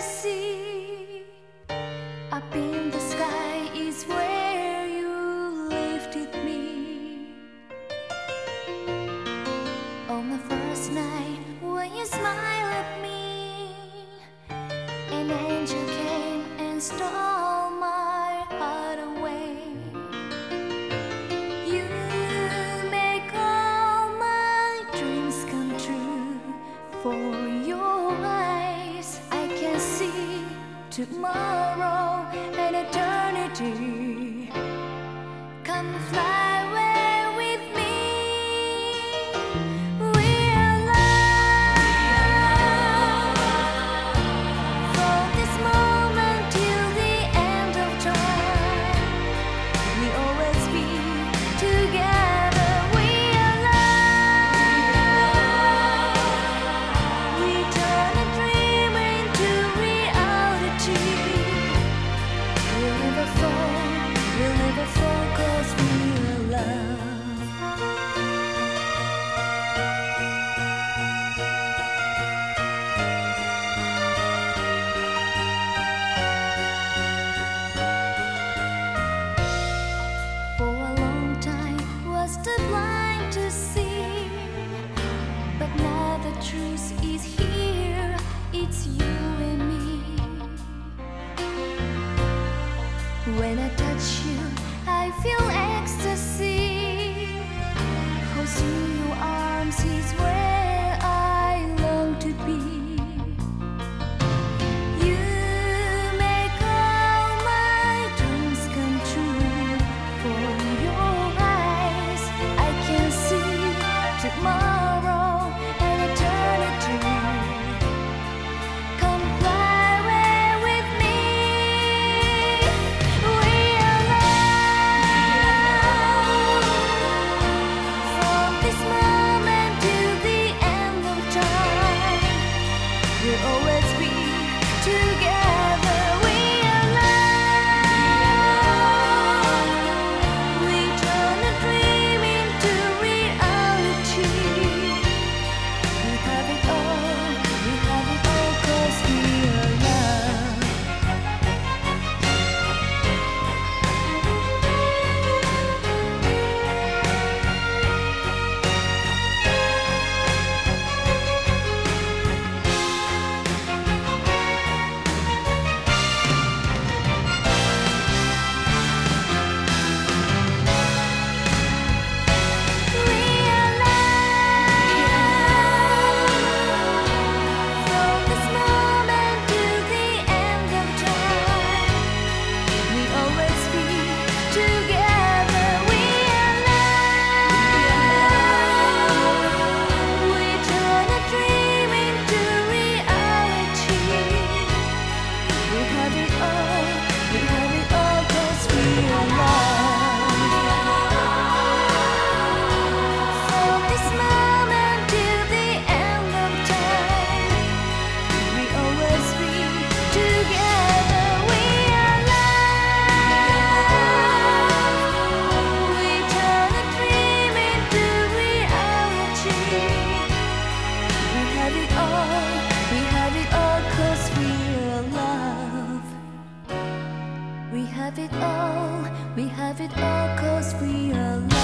sea, up in the sky is where you lifted me. On the first night when you smiled at me, an angel came and stole my heart away. You make all my dreams come true for. tomorrow and eternity. truth is here, it's you. have it all, we have it all cause we are